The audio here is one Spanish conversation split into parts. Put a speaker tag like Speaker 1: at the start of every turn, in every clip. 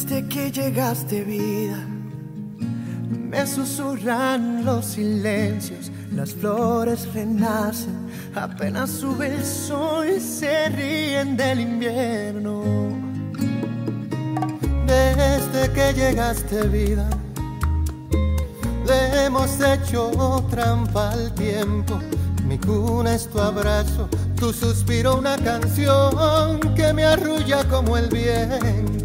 Speaker 1: Desde que llegaste vida, me susurran los silencios, las flores renacen, apenas sube el sol se ríen del invierno. Desde que llegaste vida, le hemos hecho trampa al tiempo. Mi cuna es tu abrazo, tu suspiro una canción que me arrulla como el viento.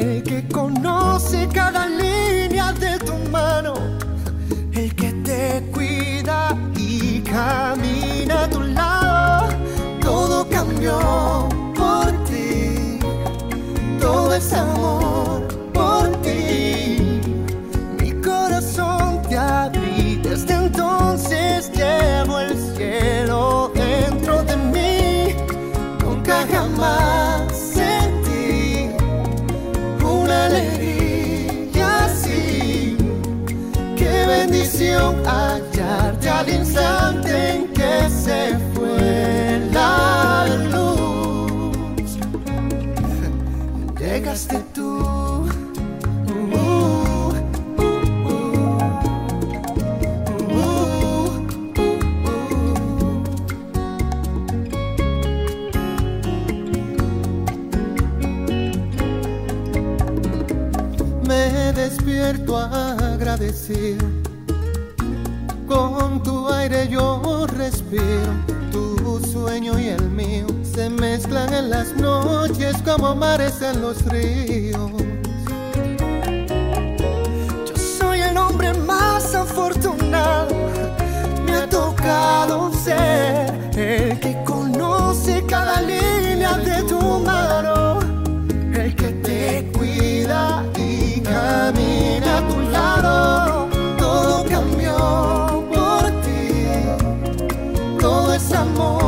Speaker 1: El que conoce cada línea de tu mano, el que te cuida y camina a tu lado. Todo cambió por ti, todo es amor Llegaste tú. Me despierto agradecido. Con tu aire yo respiro. Tu sueño y el mío en las noches como mares en los ríos. Yo soy el hombre más afortunado. Me ha tocado ser el que conoce cada línea de tu mano. El que te cuida y camina a tu lado. Todo cambió por ti. Todo es amor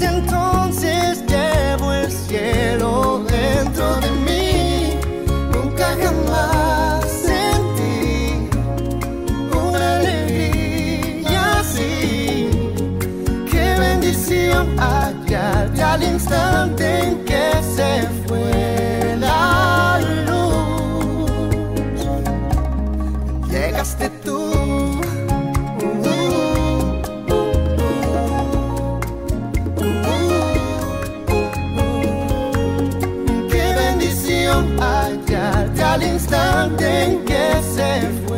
Speaker 1: Desde entonces llevo el cielo dentro de mí. Nunca jamás sentí una alegría así. Qué bendición hallarte al instante darling, standing, yes, every